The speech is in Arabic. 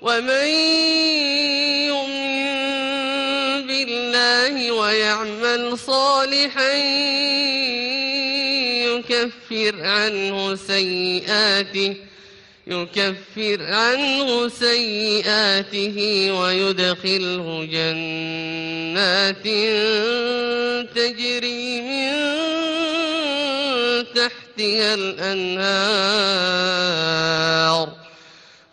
ومن يؤمن بالله ويعمل صالحا يكفر عنه سيئاته يكفر عنه سيئاته ويدخله جنات تجري من تحتها الأنهار.